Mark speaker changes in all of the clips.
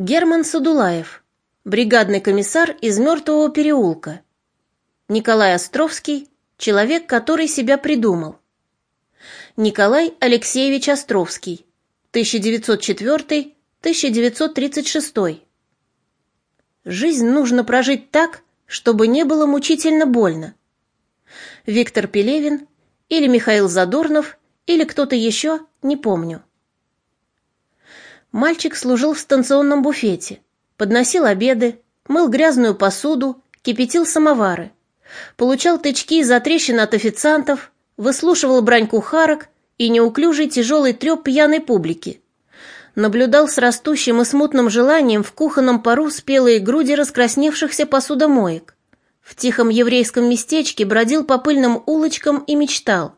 Speaker 1: Герман Садулаев, бригадный комиссар из Мертвого переулка. Николай Островский, человек, который себя придумал. Николай Алексеевич Островский, 1904-1936. Жизнь нужно прожить так, чтобы не было мучительно больно. Виктор Пелевин или Михаил Задорнов или кто-то еще, не помню. Мальчик служил в станционном буфете, подносил обеды, мыл грязную посуду, кипятил самовары, получал тычки за трещины от официантов, выслушивал брань кухарок и неуклюжий тяжелый треп пьяной публики. Наблюдал с растущим и смутным желанием в кухонном пару спелые груди раскрасневшихся посудомоек. В тихом еврейском местечке бродил по пыльным улочкам и мечтал.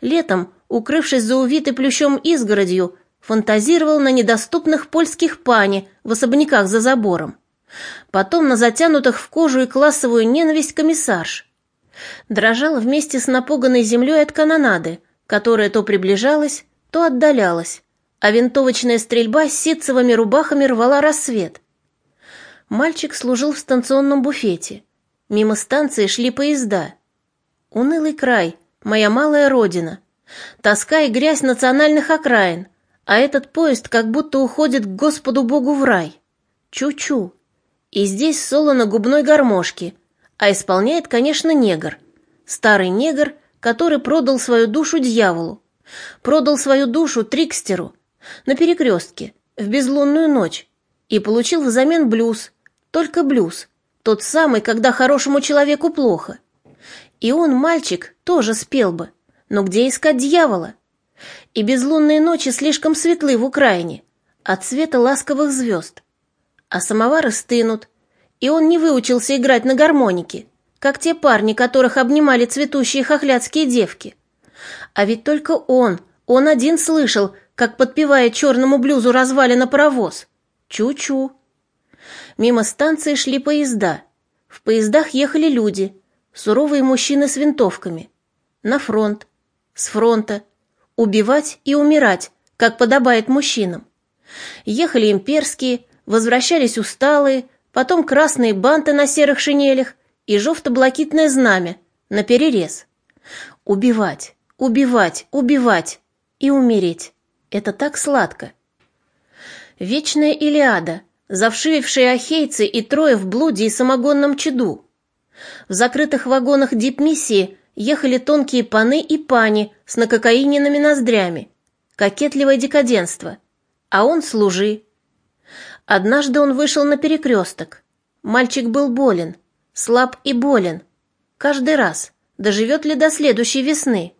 Speaker 1: Летом, укрывшись за увитой плющом изгородью, фантазировал на недоступных польских пани в особняках за забором. Потом на затянутых в кожу и классовую ненависть комиссарш. Дрожал вместе с напуганной землей от канонады, которая то приближалась, то отдалялась, а винтовочная стрельба с ситцевыми рубахами рвала рассвет. Мальчик служил в станционном буфете. Мимо станции шли поезда. Унылый край, моя малая родина. Тоска и грязь национальных окраин — а этот поезд как будто уходит к Господу Богу в рай. Чу-чу. И здесь соло на губной гармошке, а исполняет, конечно, негр. Старый негр, который продал свою душу дьяволу. Продал свою душу трикстеру на перекрестке, в безлунную ночь, и получил взамен блюз, только блюз, тот самый, когда хорошему человеку плохо. И он, мальчик, тоже спел бы, но где искать дьявола? И безлунные ночи слишком светлы в Украине, от цвета ласковых звезд. А самовары стынут, и он не выучился играть на гармонике, как те парни, которых обнимали цветущие хохлядские девки. А ведь только он, он один слышал, как подпевает черному блюзу развалина паровоз. Чу-чу. Мимо станции шли поезда. В поездах ехали люди, суровые мужчины с винтовками. На фронт, с фронта, убивать и умирать, как подобает мужчинам. Ехали имперские, возвращались усталые, потом красные банты на серых шинелях и жовто-блакитное знамя на перерез. Убивать, убивать, убивать и умереть. Это так сладко. Вечная Илиада, завшивившие ахейцы и трое в блуде и самогонном чаду. В закрытых вагонах дипмиссии ехали тонкие паны и пани с накокаиненными ноздрями. Кокетливое декаденство. А он служи. Однажды он вышел на перекресток. Мальчик был болен, слаб и болен. Каждый раз, доживет ли до следующей весны.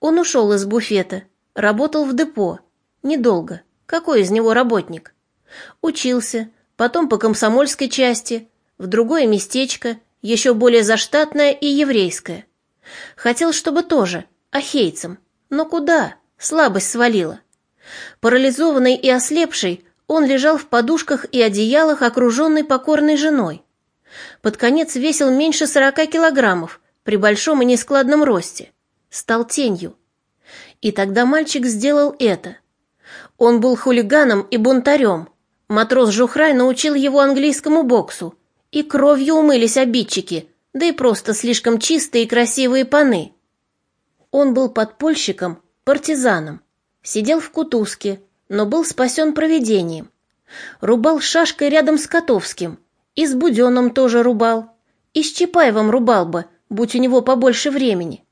Speaker 1: Он ушел из буфета, работал в депо. Недолго. Какой из него работник? Учился, потом по комсомольской части, в другое местечко, еще более заштатное и еврейское. Хотел, чтобы тоже, ахейцем. Но куда? Слабость свалила. Парализованный и ослепший, он лежал в подушках и одеялах, окруженный покорной женой. Под конец весил меньше сорока килограммов при большом и нескладном росте. Стал тенью. И тогда мальчик сделал это. Он был хулиганом и бунтарем. Матрос Жухрай научил его английскому боксу. И кровью умылись обидчики, да и просто слишком чистые и красивые паны. Он был подпольщиком, партизаном, сидел в кутузке, но был спасен провидением. Рубал шашкой рядом с Котовским, и с Буденным тоже рубал, и с Чапаевым рубал бы, будь у него побольше времени.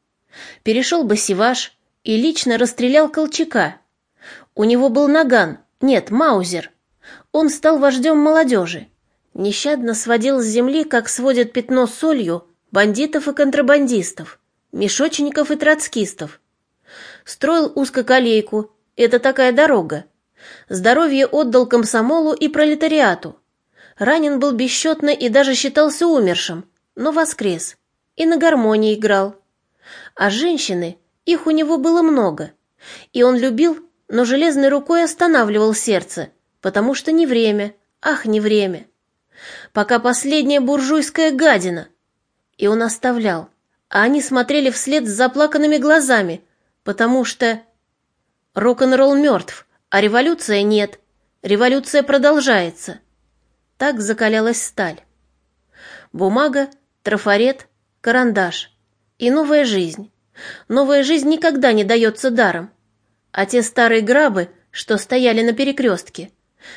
Speaker 1: Перешел бы Сиваш и лично расстрелял Колчака. У него был наган, нет, маузер. Он стал вождем молодежи, Нещадно сводил с земли, как сводят пятно солью, бандитов и контрабандистов, мешочников и троцкистов. Строил узкоколейку, это такая дорога. Здоровье отдал комсомолу и пролетариату. Ранен был бесчетно и даже считался умершим, но воскрес. И на гармонии играл. А женщины, их у него было много. И он любил, но железной рукой останавливал сердце, потому что не время, ах, не время пока последняя буржуйская гадина. И он оставлял, а они смотрели вслед с заплаканными глазами, потому что... Рок-н-ролл мертв, а революция нет. Революция продолжается. Так закалялась сталь. Бумага, трафарет, карандаш. И новая жизнь. Новая жизнь никогда не дается даром. А те старые грабы, что стояли на перекрестке,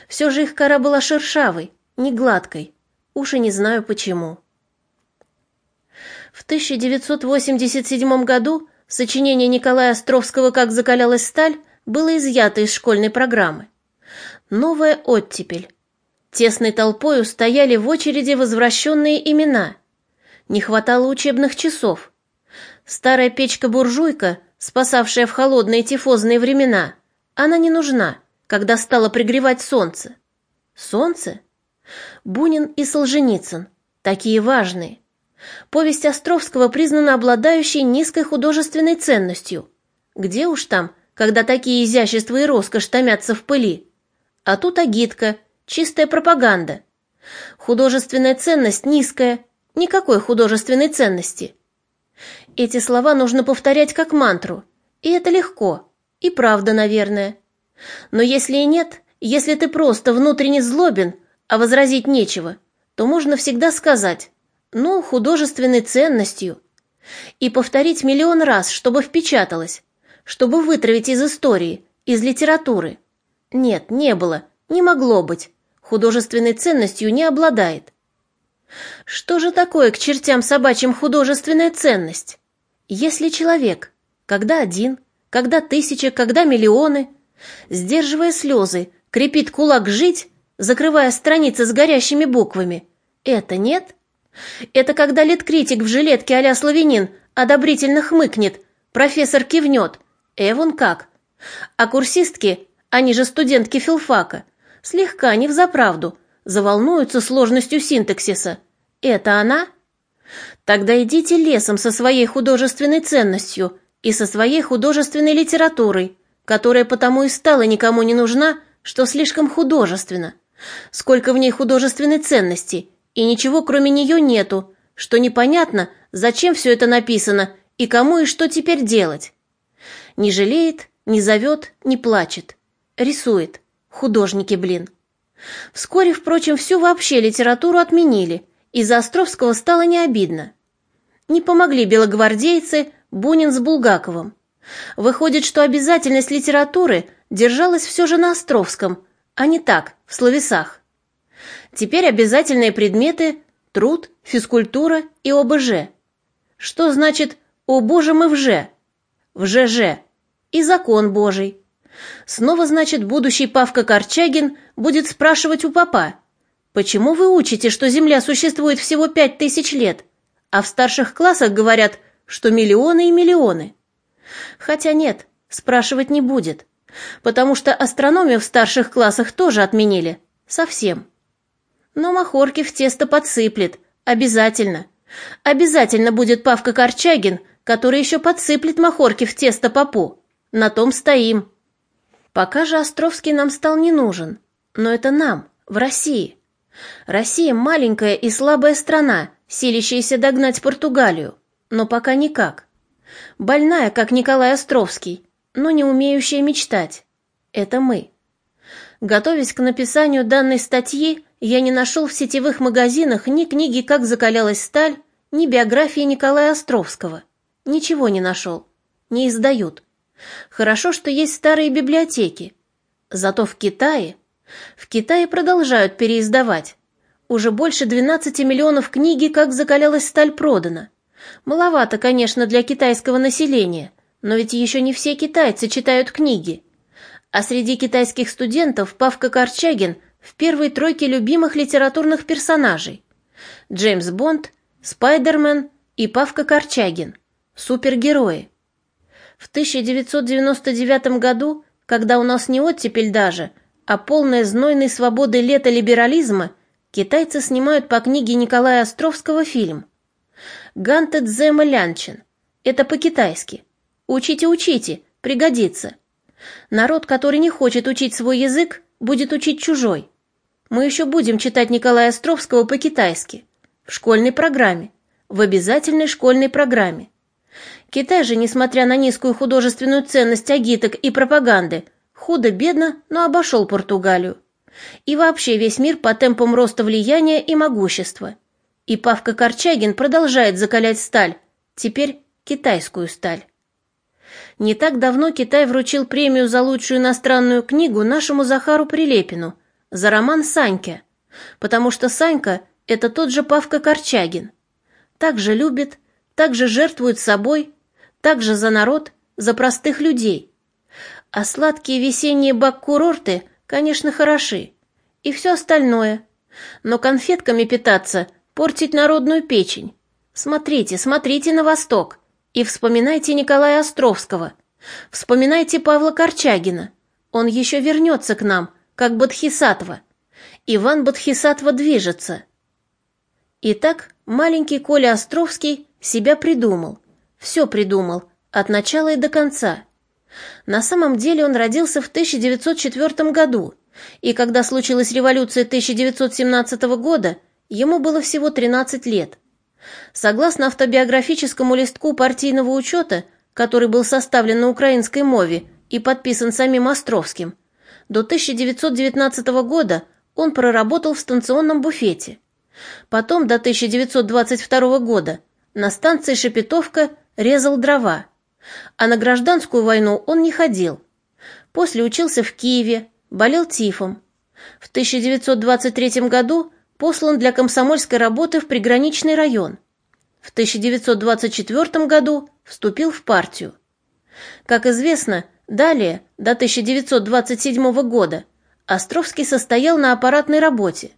Speaker 1: все же их кора была шершавой, не гладкой. Уж не знаю почему. В 1987 году сочинение Николая Островского «Как закалялась сталь» было изъято из школьной программы. Новая оттепель. Тесной толпою стояли в очереди возвращенные имена. Не хватало учебных часов. Старая печка-буржуйка, спасавшая в холодные тифозные времена, она не нужна, когда стало пригревать солнце. Солнце? Бунин и Солженицын. Такие важные. Повесть Островского признана обладающей низкой художественной ценностью. Где уж там, когда такие изящества и роскошь томятся в пыли? А тут агитка, чистая пропаганда. Художественная ценность низкая, никакой художественной ценности. Эти слова нужно повторять как мантру, и это легко, и правда, наверное. Но если и нет, если ты просто внутренне злобен, а возразить нечего, то можно всегда сказать ну, художественной ценностью. И повторить миллион раз, чтобы впечаталось, чтобы вытравить из истории, из литературы. Нет, не было, не могло быть. Художественной ценностью не обладает. Что же такое к чертям собачьим художественная ценность? Если человек, когда один, когда тысяча, когда миллионы, сдерживая слезы, крепит кулак жить, закрывая страницы с горящими буквами, это нет? Это когда литкритик в жилетке а-ля славянин одобрительно хмыкнет, профессор кивнет. Эвон как. А курсистки, они же студентки филфака, слегка не взаправду, заволнуются сложностью синтаксиса. Это она? Тогда идите лесом со своей художественной ценностью и со своей художественной литературой, которая потому и стала никому не нужна, что слишком художественно. Сколько в ней художественной ценности, и ничего кроме нее нету, что непонятно, зачем все это написано и кому и что теперь делать. Не жалеет, не зовет, не плачет. Рисует. Художники, блин. Вскоре, впрочем, всю вообще литературу отменили, и за Островского стало не обидно. Не помогли белогвардейцы Бунин с Булгаковым. Выходит, что обязательность литературы держалась все же на Островском, а не так, в словесах. Теперь обязательные предметы – труд, физкультура и ОБЖ. Что значит «О Боже мы в Ж»? В ЖЖ. И закон Божий. Снова, значит, будущий Павка Корчагин будет спрашивать у папа, почему вы учите, что Земля существует всего пять тысяч лет, а в старших классах говорят, что миллионы и миллионы? Хотя нет, спрашивать не будет, потому что астрономию в старших классах тоже отменили. Совсем. Но махорки в тесто подсыплет. Обязательно. Обязательно будет Павка Корчагин, который еще подсыплет махорки в тесто попу. На том стоим. Пока же Островский нам стал не нужен. Но это нам, в России. Россия маленькая и слабая страна, силящаяся догнать Португалию. Но пока никак. Больная, как Николай Островский, но не умеющая мечтать. Это мы. Готовясь к написанию данной статьи, я не нашел в сетевых магазинах ни книги «Как закалялась сталь», ни биографии Николая Островского. Ничего не нашел. Не издают. Хорошо, что есть старые библиотеки. Зато в Китае... В Китае продолжают переиздавать. Уже больше 12 миллионов книги «Как закалялась сталь» продано. Маловато, конечно, для китайского населения, но ведь еще не все китайцы читают книги. А среди китайских студентов Павка Корчагин в первой тройке любимых литературных персонажей. Джеймс Бонд, Спайдермен и Павка Корчагин. Супергерои. В 1999 году, когда у нас не оттепель даже, а полная знойной свободы лета либерализма, китайцы снимают по книге Николая Островского фильм. «Ганте Дзема Лянчин». Это по-китайски. Учите, учите, пригодится. Народ, который не хочет учить свой язык, будет учить чужой. Мы еще будем читать Николая Островского по-китайски. В школьной программе. В обязательной школьной программе. Китай же, несмотря на низкую художественную ценность агиток и пропаганды, худо-бедно, но обошел Португалию. И вообще весь мир по темпам роста влияния и могущества. И Павка Корчагин продолжает закалять сталь, теперь китайскую сталь. Не так давно Китай вручил премию за лучшую иностранную книгу нашему Захару Прилепину за роман «Санька», потому что Санька — это тот же Павка Корчагин. Так же любит, так же жертвует собой, так же за народ, за простых людей. А сладкие весенние бак-курорты, конечно, хороши. И все остальное. Но конфетками питаться, портить народную печень. Смотрите, смотрите на восток. И вспоминайте Николая Островского. Вспоминайте Павла Корчагина. Он еще вернется к нам, как Бодхисаттва. Иван Бодхисаттва движется. Итак, маленький Коля Островский себя придумал. Все придумал, от начала и до конца. На самом деле он родился в 1904 году, и когда случилась революция 1917 года, ему было всего 13 лет. Согласно автобиографическому листку партийного учета, который был составлен на украинской мове и подписан самим Островским, до 1919 года он проработал в станционном буфете. Потом до 1922 года на станции Шепетовка резал дрова, а на гражданскую войну он не ходил. После учился в Киеве, болел тифом. В 1923 году послан для комсомольской работы в приграничный район. В 1924 году вступил в партию. Как известно, далее, до 1927 года, Островский состоял на аппаратной работе.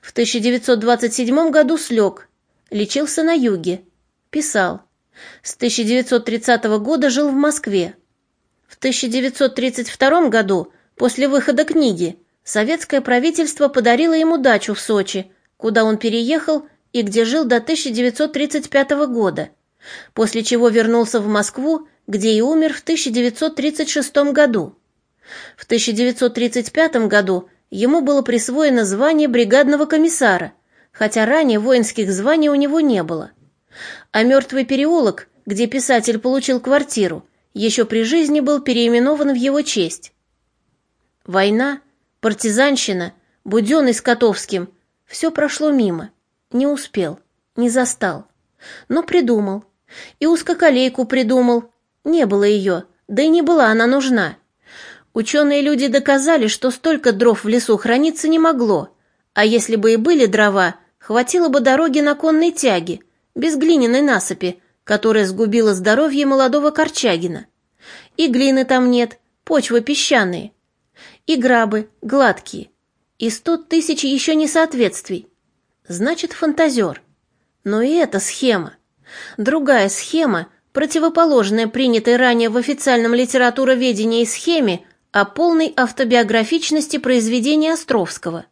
Speaker 1: В 1927 году слег, лечился на юге, писал. С 1930 года жил в Москве. В 1932 году, после выхода книги, советское правительство подарило ему дачу в Сочи, куда он переехал и где жил до 1935 года, после чего вернулся в Москву, где и умер в 1936 году. В 1935 году ему было присвоено звание бригадного комиссара, хотя ранее воинских званий у него не было. А мертвый переулок, где писатель получил квартиру, еще при жизни был переименован в его честь. Война, партизанщина, Буденный с Котовским – все прошло мимо. Не успел, не застал. Но придумал. И узкоколейку придумал. Не было ее, да и не была она нужна. Ученые люди доказали, что столько дров в лесу храниться не могло, а если бы и были дрова, хватило бы дороги на конной тяге, без глиняной насыпи, которая сгубила здоровье молодого Корчагина. И глины там нет, почвы песчаные. И грабы, гладкие. И сто тысяч еще несоответствий. Значит, фантазер. Но и эта схема. Другая схема, противоположная принятой ранее в официальном литературоведении схеме о полной автобиографичности произведения Островского.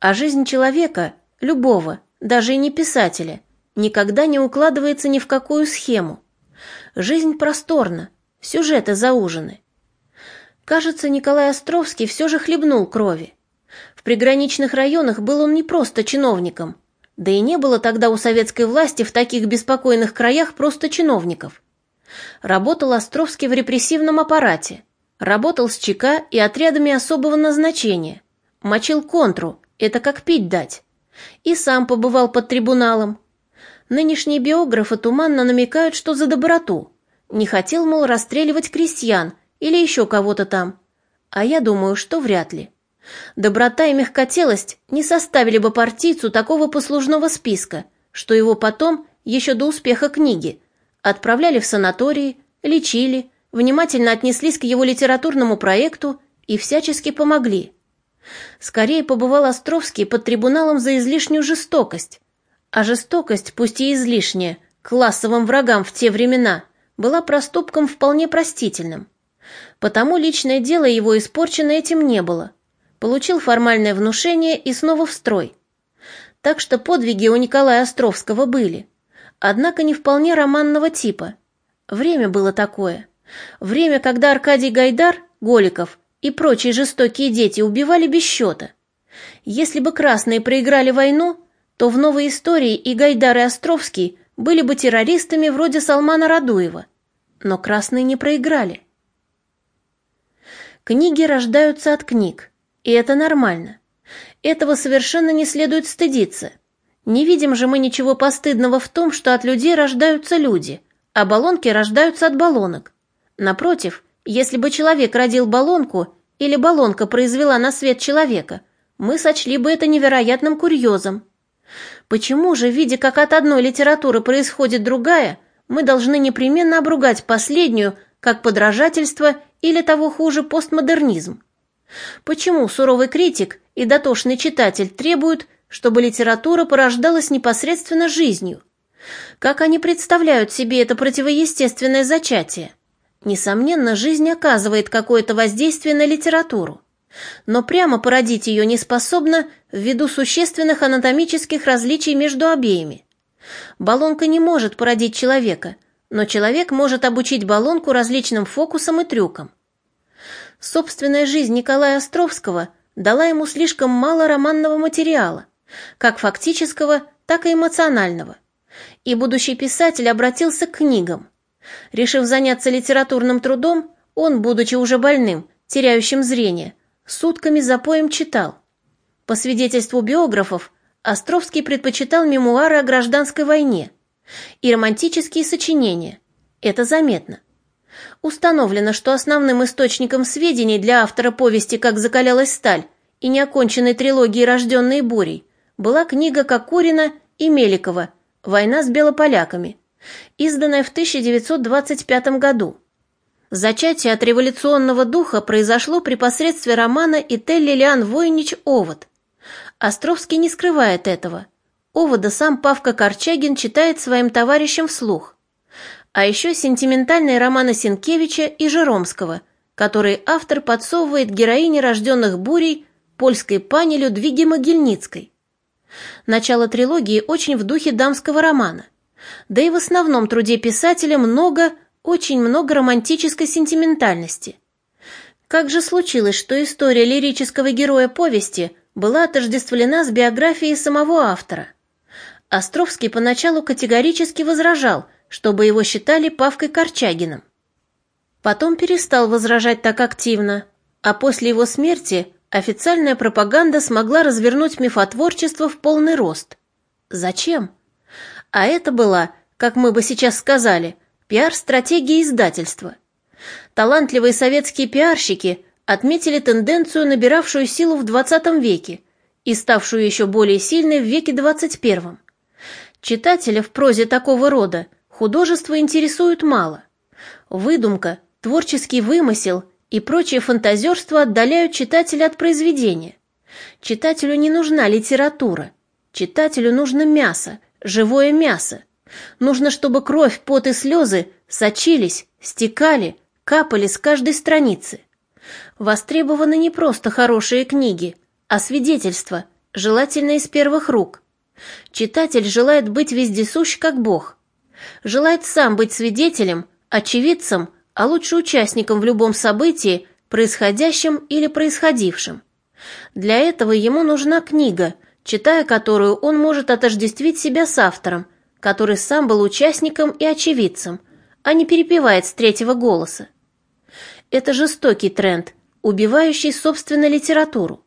Speaker 1: А жизнь человека, любого, даже и не писателя, никогда не укладывается ни в какую схему. Жизнь просторна, сюжеты заужены. Кажется, Николай Островский все же хлебнул крови. В приграничных районах был он не просто чиновником, да и не было тогда у советской власти в таких беспокойных краях просто чиновников. Работал Островский в репрессивном аппарате – Работал с ЧК и отрядами особого назначения. Мочил контру, это как пить дать. И сам побывал под трибуналом. Нынешние биографы туманно намекают, что за доброту. Не хотел, мол, расстреливать крестьян или еще кого-то там. А я думаю, что вряд ли. Доброта и мягкотелость не составили бы партийцу такого послужного списка, что его потом, еще до успеха книги, отправляли в санатории, лечили, внимательно отнеслись к его литературному проекту и всячески помогли. Скорее побывал Островский под трибуналом за излишнюю жестокость. А жестокость, пусть и излишняя, классовым врагам в те времена, была проступком вполне простительным. Потому личное дело его испорчено этим не было. Получил формальное внушение и снова в строй. Так что подвиги у Николая Островского были. Однако не вполне романного типа. Время было такое – Время, когда Аркадий Гайдар, Голиков и прочие жестокие дети убивали без счета. Если бы красные проиграли войну, то в новой истории и Гайдар, и Островский были бы террористами вроде Салмана Радуева. Но красные не проиграли. Книги рождаются от книг. И это нормально. Этого совершенно не следует стыдиться. Не видим же мы ничего постыдного в том, что от людей рождаются люди, а баллонки рождаются от баллонок. Напротив, если бы человек родил баллонку или баллонка произвела на свет человека, мы сочли бы это невероятным курьезом. Почему же, видя, как от одной литературы происходит другая, мы должны непременно обругать последнюю, как подражательство или того хуже постмодернизм? Почему суровый критик и дотошный читатель требуют, чтобы литература порождалась непосредственно жизнью? Как они представляют себе это противоестественное зачатие? Несомненно, жизнь оказывает какое-то воздействие на литературу, но прямо породить ее не способна ввиду существенных анатомических различий между обеими. Баллонка не может породить человека, но человек может обучить баллонку различным фокусам и трюкам. Собственная жизнь Николая Островского дала ему слишком мало романного материала, как фактического, так и эмоционального. И будущий писатель обратился к книгам. Решив заняться литературным трудом, он, будучи уже больным, теряющим зрение, сутками за поем читал. По свидетельству биографов, Островский предпочитал мемуары о гражданской войне и романтические сочинения. Это заметно. Установлено, что основным источником сведений для автора повести «Как закалялась сталь» и неоконченной трилогии «Рожденные бурей» была книга Кокурина и Меликова «Война с белополяками», изданная в 1925 году. Зачатие от революционного духа произошло при посредстве романа Итель Лилиан Войнич «Овод». Островский не скрывает этого. Овода сам Павка Корчагин читает своим товарищам вслух. А еще сентиментальные романы Сенкевича и Жеромского, которые автор подсовывает героине рожденных бурей польской пани Людвиге Могильницкой. Начало трилогии очень в духе дамского романа. Да и в основном труде писателя много, очень много романтической сентиментальности. Как же случилось, что история лирического героя повести была отождествлена с биографией самого автора? Островский поначалу категорически возражал – чтобы его считали Павкой Корчагиным. Потом перестал возражать так активно, а после его смерти официальная пропаганда смогла развернуть мифотворчество в полный рост. Зачем? А это была, как мы бы сейчас сказали, пиар-стратегия издательства. Талантливые советские пиарщики отметили тенденцию, набиравшую силу в XX веке и ставшую еще более сильной в веке XXI. Читателя в прозе такого рода Художество интересует мало. Выдумка, творческий вымысел и прочее фантазерство отдаляют читателя от произведения. Читателю не нужна литература. Читателю нужно мясо, живое мясо. Нужно, чтобы кровь, пот и слезы сочились, стекали, капали с каждой страницы. Востребованы не просто хорошие книги, а свидетельства, желательно из первых рук. Читатель желает быть вездесущ, как Бог – желает сам быть свидетелем, очевидцем, а лучше участником в любом событии, происходящем или происходившем. Для этого ему нужна книга, читая которую он может отождествить себя с автором, который сам был участником и очевидцем, а не перепевает с третьего голоса. Это жестокий тренд, убивающий собственно литературу.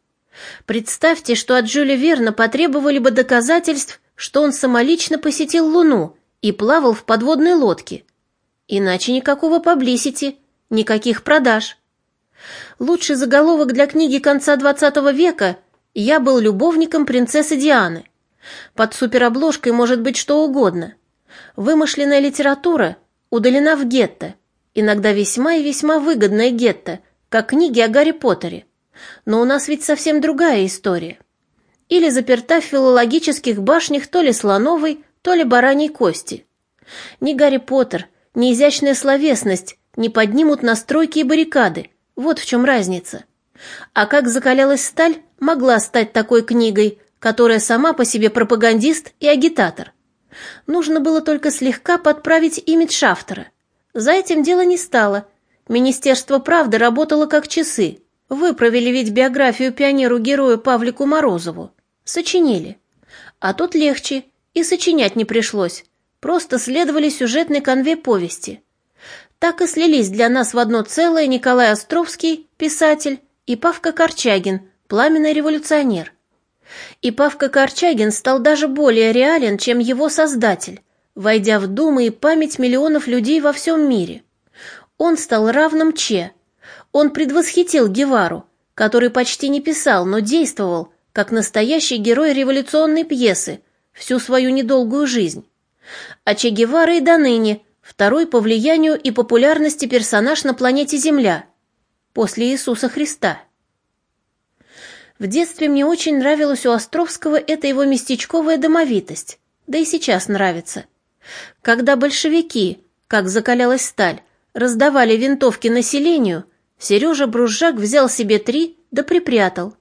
Speaker 1: Представьте, что от Жюля Верна потребовали бы доказательств, что он самолично посетил Луну и плавал в подводной лодке. Иначе никакого паблисити, никаких продаж. Лучший заголовок для книги конца XX века «Я был любовником принцессы Дианы». Под суперобложкой может быть что угодно. Вымышленная литература удалена в гетто, иногда весьма и весьма выгодная гетто, как книги о Гарри Поттере. Но у нас ведь совсем другая история. Или заперта в филологических башнях то ли Слоновой, то ли бараньей кости. Ни Гарри Поттер, ни изящная словесность не поднимут настройки и баррикады. Вот в чем разница. А как закалялась сталь, могла стать такой книгой, которая сама по себе пропагандист и агитатор. Нужно было только слегка подправить имидж автора. За этим дело не стало. Министерство правды работало как часы. Выправили ведь биографию пионеру-герою Павлику Морозову. Сочинили. А тут легче – и сочинять не пришлось, просто следовали сюжетной конве повести. Так и слились для нас в одно целое Николай Островский, писатель, и Павка Корчагин, пламенный революционер. И Павка Корчагин стал даже более реален, чем его создатель, войдя в думы и память миллионов людей во всем мире. Он стал равным Че. Он предвосхитил Гевару, который почти не писал, но действовал, как настоящий герой революционной пьесы, всю свою недолгую жизнь. А Че Гевара и до ныне второй по влиянию и популярности персонаж на планете Земля, после Иисуса Христа. В детстве мне очень нравилась у Островского эта его местечковая домовитость, да и сейчас нравится. Когда большевики, как закалялась сталь, раздавали винтовки населению, Сережа Бружак взял себе три да припрятал.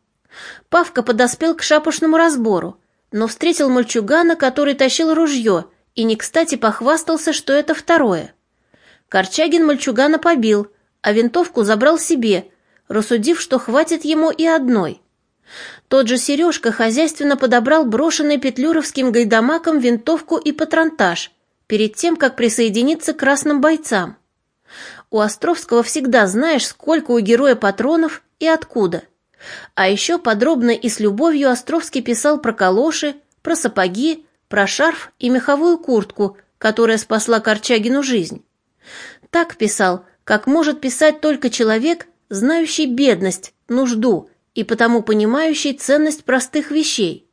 Speaker 1: Павка подоспел к шапошному разбору, но встретил мальчугана, который тащил ружье, и не кстати похвастался, что это второе. Корчагин мальчугана побил, а винтовку забрал себе, рассудив, что хватит ему и одной. Тот же Сережка хозяйственно подобрал брошенный петлюровским гайдамаком винтовку и патронтаж перед тем, как присоединиться к красным бойцам. У Островского всегда знаешь, сколько у героя патронов и откуда. А еще подробно и с любовью Островский писал про калоши, про сапоги, про шарф и меховую куртку, которая спасла Корчагину жизнь. Так писал, как может писать только человек, знающий бедность, нужду и потому понимающий ценность простых вещей.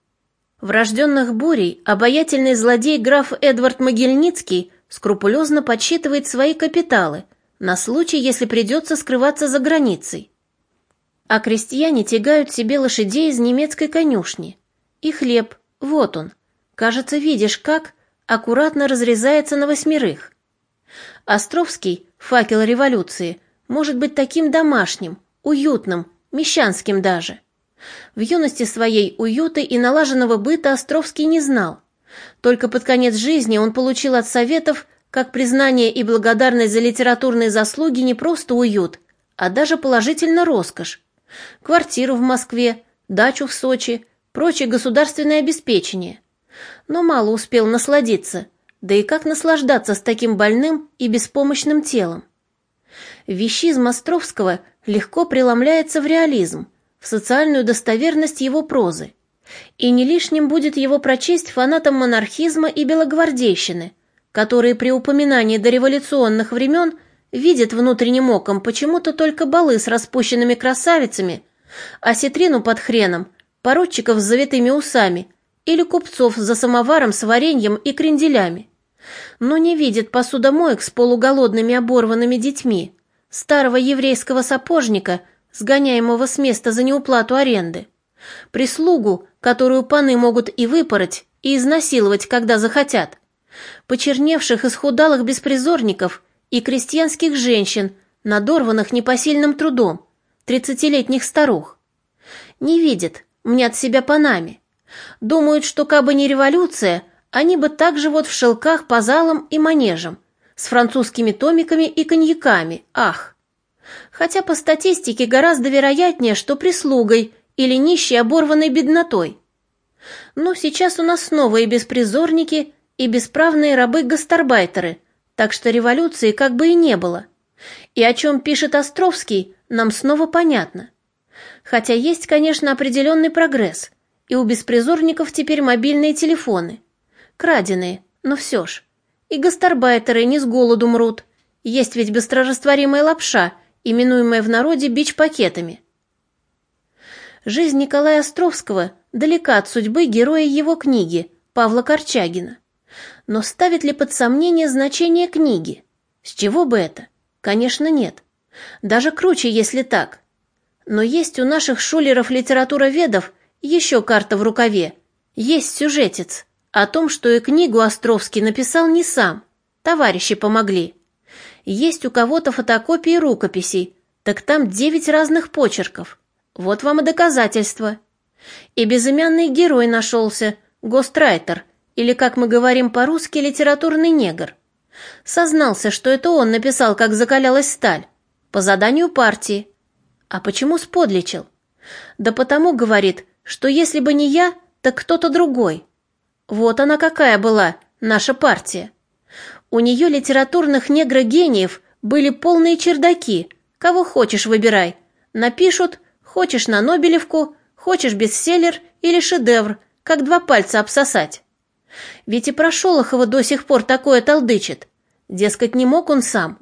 Speaker 1: В «Рожденных бурей» обаятельный злодей граф Эдвард Могильницкий скрупулезно подсчитывает свои капиталы на случай, если придется скрываться за границей. А крестьяне тягают себе лошадей из немецкой конюшни. И хлеб, вот он, кажется, видишь как, аккуратно разрезается на восьмерых. Островский, факел революции, может быть таким домашним, уютным, мещанским даже. В юности своей уюта и налаженного быта Островский не знал. Только под конец жизни он получил от советов как признание и благодарность за литературные заслуги не просто уют, а даже положительно роскошь. Квартиру в Москве, дачу в Сочи, прочее государственное обеспечение. Но мало успел насладиться, да и как наслаждаться с таким больным и беспомощным телом? Вещизм Островского – легко преломляется в реализм, в социальную достоверность его прозы. И не лишним будет его прочесть фанатам монархизма и белогвардейщины, которые при упоминании дореволюционных времен видят внутренним оком почему-то только балы с распущенными красавицами, осетрину под хреном, поручиков с завитыми усами или купцов за самоваром с вареньем и кренделями. Но не видят посудомоек с полуголодными оборванными детьми, старого еврейского сапожника, сгоняемого с места за неуплату аренды, прислугу, которую паны могут и выпороть, и изнасиловать, когда захотят, почерневших исхудалых беспризорников и крестьянских женщин, надорванных непосильным трудом, тридцатилетних старух. Не видят, мнят себя панами. Думают, что кабы не революция, они бы так же вот в шелках по залам и манежам, с французскими томиками и коньяками, ах! Хотя по статистике гораздо вероятнее, что прислугой или нищей оборванной беднотой. Но сейчас у нас снова и беспризорники, и бесправные рабы-гастарбайтеры, так что революции как бы и не было. И о чем пишет Островский, нам снова понятно. Хотя есть, конечно, определенный прогресс, и у беспризорников теперь мобильные телефоны. Краденые, но все ж. И гастарбайтеры не с голоду мрут. Есть ведь быстрорастворимая лапша, именуемая в народе бич-пакетами. Жизнь Николая Островского далека от судьбы героя его книги, Павла Корчагина. Но ставит ли под сомнение значение книги? С чего бы это? Конечно, нет. Даже круче, если так. Но есть у наших шулеров-литературоведов еще карта в рукаве. Есть сюжетец. О том, что и книгу Островский написал не сам. Товарищи помогли. Есть у кого-то фотокопии рукописей, так там девять разных почерков. Вот вам и доказательства. И безымянный герой нашелся, гострайтер, или, как мы говорим по-русски, литературный негр. Сознался, что это он написал, как закалялась сталь, по заданию партии. А почему сподличил? Да потому, говорит, что если бы не я, так кто-то другой. Вот она какая была, наша партия. У нее литературных негрогениев были полные чердаки. Кого хочешь, выбирай. Напишут, хочешь на Нобелевку, Хочешь бестселлер или шедевр, как два пальца обсосать. Ведь и про Шолохова до сих пор такое толдычит. Дескать, не мог он сам.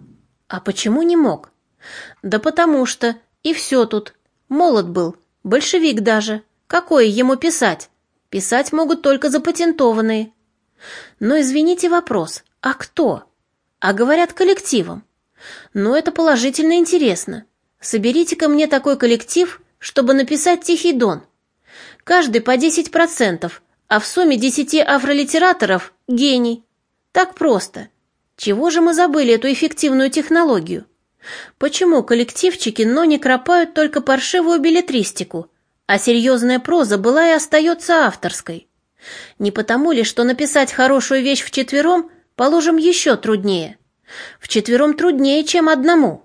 Speaker 1: А почему не мог? Да потому что, и все тут. Молод был, большевик даже. Какое ему писать? Писать могут только запатентованные. Но извините вопрос, а кто? А говорят коллективом. Но это положительно интересно. соберите ко мне такой коллектив, чтобы написать «Тихий дон». Каждый по 10%, а в сумме 10 афролитераторов – гений. Так просто. Чего же мы забыли эту эффективную технологию? Почему коллективчики, но не кропают только паршивую билетристику, а серьезная проза была и остается авторской? Не потому ли, что написать хорошую вещь вчетвером, положим, еще труднее? Вчетвером труднее, чем одному.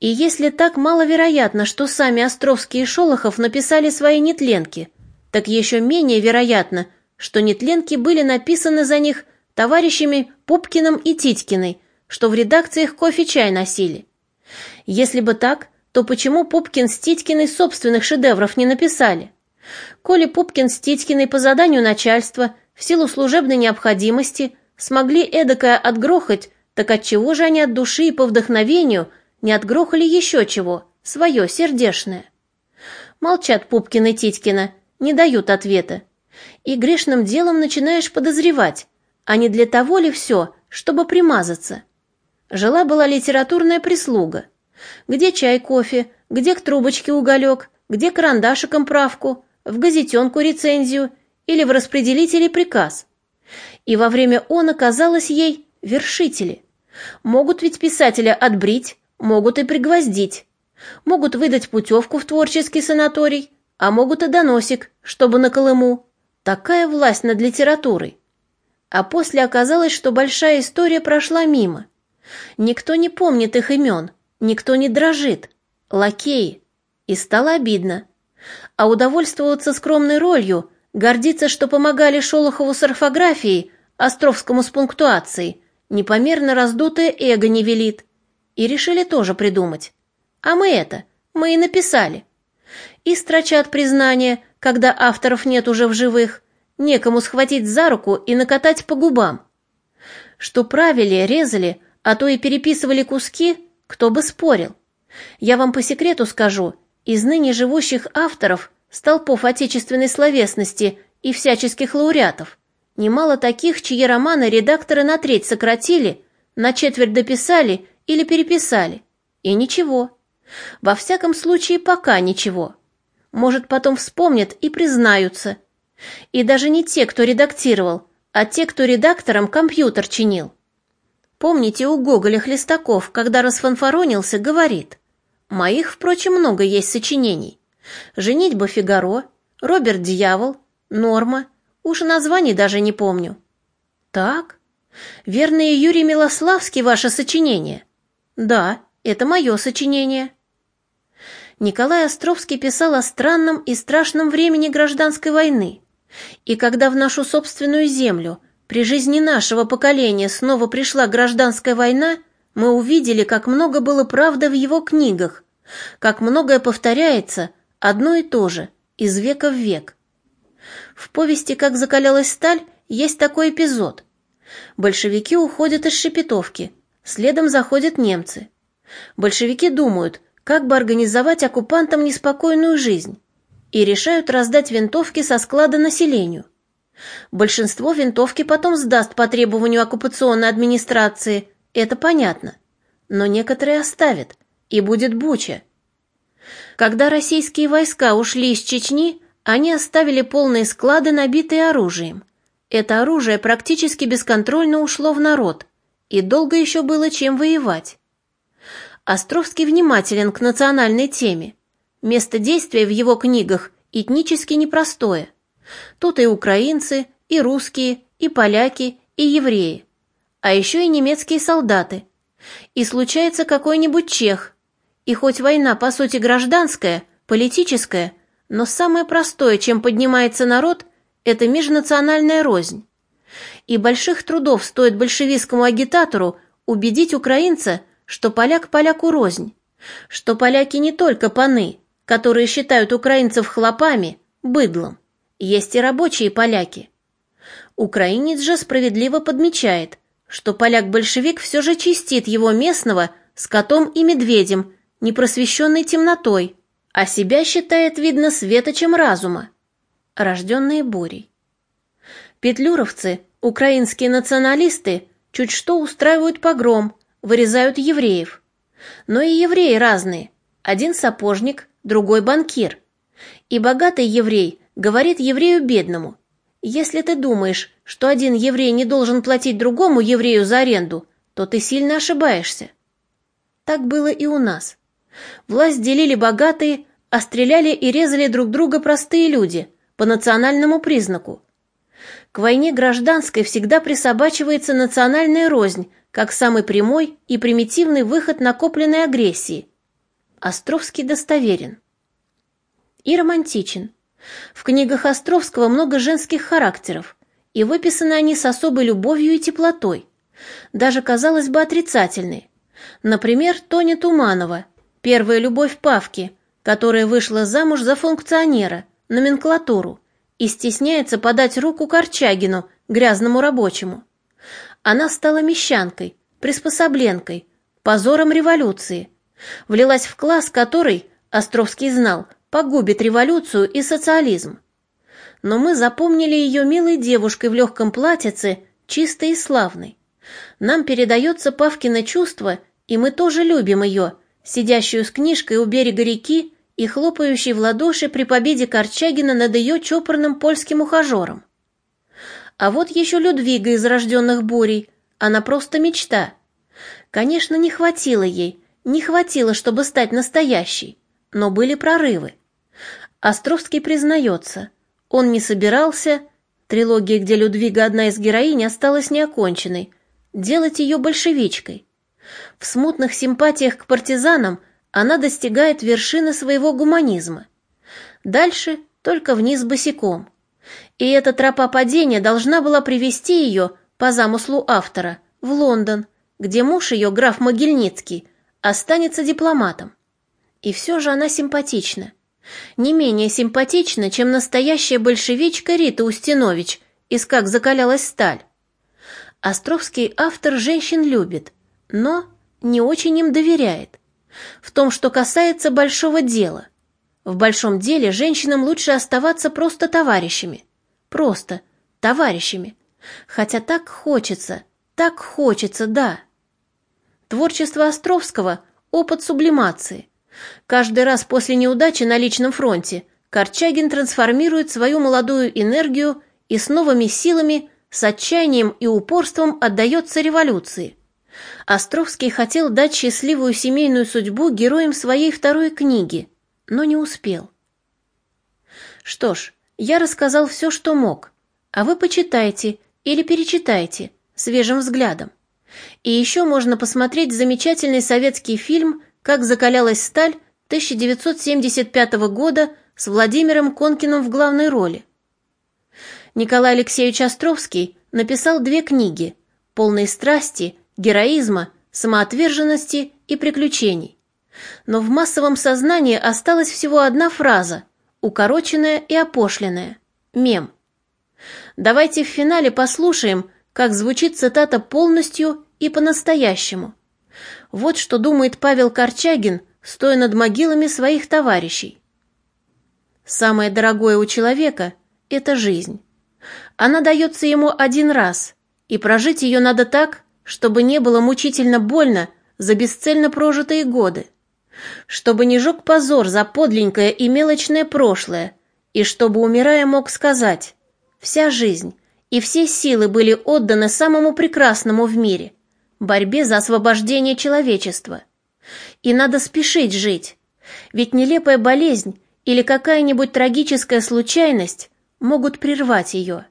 Speaker 1: И если так маловероятно, что сами Островский и Шолохов написали свои нетленки, так еще менее вероятно, что нетленки были написаны за них товарищами Пупкиным и Титькиной, что в редакциях кофе-чай носили. Если бы так, то почему Пупкин с Титькиной собственных шедевров не написали? Коли Пупкин с Титькиной по заданию начальства, в силу служебной необходимости, смогли эдакое отгрохать так отчего же они от души и по вдохновению не отгрохали еще чего, свое, сердешное? Молчат Пупкин и Титькина, не дают ответа. И грешным делом начинаешь подозревать, а не для того ли все, чтобы примазаться? Жила-была литературная прислуга. Где чай, кофе, где к трубочке уголек, где карандашиком правку, в газетенку рецензию или в распределителе приказ. И во время он оказалось ей вершители. Могут ведь писателя отбрить, могут и пригвоздить. Могут выдать путевку в творческий санаторий, а могут и доносик, чтобы на Колыму. Такая власть над литературой. А после оказалось, что большая история прошла мимо. Никто не помнит их имен, никто не дрожит. Лакеи. И стало обидно. А удовольствоваться скромной ролью, гордиться, что помогали Шолохову с орфографией, Островскому с пунктуацией, непомерно раздутое эго не велит. И решили тоже придумать. А мы это, мы и написали. И строчат признание, когда авторов нет уже в живых, некому схватить за руку и накатать по губам. Что правили, резали, а то и переписывали куски, кто бы спорил. Я вам по секрету скажу, из ныне живущих авторов, столпов отечественной словесности и всяческих лауреатов, Немало таких, чьи романы редакторы на треть сократили, на четверть дописали или переписали. И ничего. Во всяком случае, пока ничего. Может, потом вспомнят и признаются. И даже не те, кто редактировал, а те, кто редактором компьютер чинил. Помните, у Гоголя Хлестаков, когда расфанфаронился, говорит, «Моих, впрочем, много есть сочинений. «Женитьба Фигаро», «Роберт Дьявол», «Норма», Уж названий даже не помню. Так? Верное Юрий Милославский ваше сочинение? Да, это мое сочинение. Николай Островский писал о странном и страшном времени гражданской войны. И когда в нашу собственную землю при жизни нашего поколения снова пришла гражданская война, мы увидели, как много было правды в его книгах, как многое повторяется, одно и то же, из века в век. В повести «Как закалялась сталь» есть такой эпизод. Большевики уходят из Шепетовки, следом заходят немцы. Большевики думают, как бы организовать оккупантам неспокойную жизнь, и решают раздать винтовки со склада населению. Большинство винтовки потом сдаст по требованию оккупационной администрации, это понятно. Но некоторые оставят, и будет буча. Когда российские войска ушли из Чечни, они оставили полные склады, набитые оружием. Это оружие практически бесконтрольно ушло в народ, и долго еще было чем воевать. Островский внимателен к национальной теме. Место действия в его книгах этнически непростое. Тут и украинцы, и русские, и поляки, и евреи. А еще и немецкие солдаты. И случается какой-нибудь чех. И хоть война по сути гражданская, политическая – но самое простое, чем поднимается народ, это межнациональная рознь. И больших трудов стоит большевистскому агитатору убедить украинца, что поляк поляку рознь, что поляки не только паны, которые считают украинцев хлопами, быдлом. Есть и рабочие поляки. Украинец же справедливо подмечает, что поляк-большевик все же чистит его местного с котом и медведем, непросвещенной темнотой, а себя считает, видно, светочем разума. Рожденные бурей. Петлюровцы, украинские националисты, чуть что устраивают погром, вырезают евреев. Но и евреи разные. Один сапожник, другой банкир. И богатый еврей говорит еврею бедному, «Если ты думаешь, что один еврей не должен платить другому еврею за аренду, то ты сильно ошибаешься». Так было и у нас. Власть делили богатые, а стреляли и резали друг друга простые люди по национальному признаку. К войне гражданской всегда присобачивается национальная рознь, как самый прямой и примитивный выход накопленной агрессии. Островский достоверен. И романтичен. В книгах Островского много женских характеров, и выписаны они с особой любовью и теплотой, даже, казалось бы, отрицательные. Например, Тоня Туманова, первая любовь Павки, которая вышла замуж за функционера, номенклатуру, и стесняется подать руку Корчагину, грязному рабочему. Она стала мещанкой, приспособленкой, позором революции, влилась в класс, который, Островский знал, погубит революцию и социализм. Но мы запомнили ее милой девушкой в легком платьице, чистой и славной. Нам передается Павкино чувство, и мы тоже любим ее, сидящую с книжкой у берега реки и хлопающей в ладоши при победе Корчагина над ее чопорным польским ухажером. А вот еще Людвига из рожденных бурей, она просто мечта. Конечно, не хватило ей, не хватило, чтобы стать настоящей, но были прорывы. Островский признается, он не собирался, трилогия, где Людвига одна из героинь, осталась неоконченной, делать ее большевичкой. В смутных симпатиях к партизанам она достигает вершины своего гуманизма. Дальше только вниз босиком. И эта тропа падения должна была привести ее, по замыслу автора, в Лондон, где муж ее, граф Могильницкий, останется дипломатом. И все же она симпатична не менее симпатична, чем настоящая большевичка Рита Устинович из «Как закалялась сталь». Островский автор женщин любит, но не очень им доверяет. В том, что касается большого дела. В большом деле женщинам лучше оставаться просто товарищами. Просто товарищами. Хотя так хочется, так хочется, да. Творчество Островского – опыт сублимации. Каждый раз после неудачи на личном фронте Корчагин трансформирует свою молодую энергию и с новыми силами, с отчаянием и упорством отдается революции. Островский хотел дать счастливую семейную судьбу героям своей второй книги, но не успел. Что ж, я рассказал все, что мог, а вы почитайте или перечитайте свежим взглядом. И еще можно посмотреть замечательный советский фильм как закалялась сталь 1975 года с Владимиром Конкиным в главной роли. Николай Алексеевич Островский написал две книги, полные страсти, героизма, самоотверженности и приключений. Но в массовом сознании осталась всего одна фраза, укороченная и опошленная – мем. Давайте в финале послушаем, как звучит цитата полностью и по-настоящему – вот что думает Павел Корчагин, стоя над могилами своих товарищей. Самое дорогое у человека – это жизнь. Она дается ему один раз, и прожить ее надо так, чтобы не было мучительно больно за бесцельно прожитые годы, чтобы не жег позор за подленькое и мелочное прошлое, и чтобы, умирая, мог сказать «Вся жизнь и все силы были отданы самому прекрасному в мире – борьбе за освобождение человечества. И надо спешить жить, ведь нелепая болезнь или какая-нибудь трагическая случайность могут прервать ее.